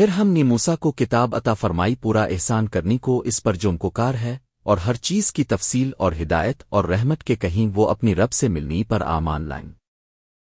پھر ہم نے موسا کو کتاب عطا فرمائی پورا احسان کرنی کو اس پر جو کار ہے اور ہر چیز کی تفصیل اور ہدایت اور رحمت کے کہیں وہ اپنی رب سے ملنی پر آمان لائیں۔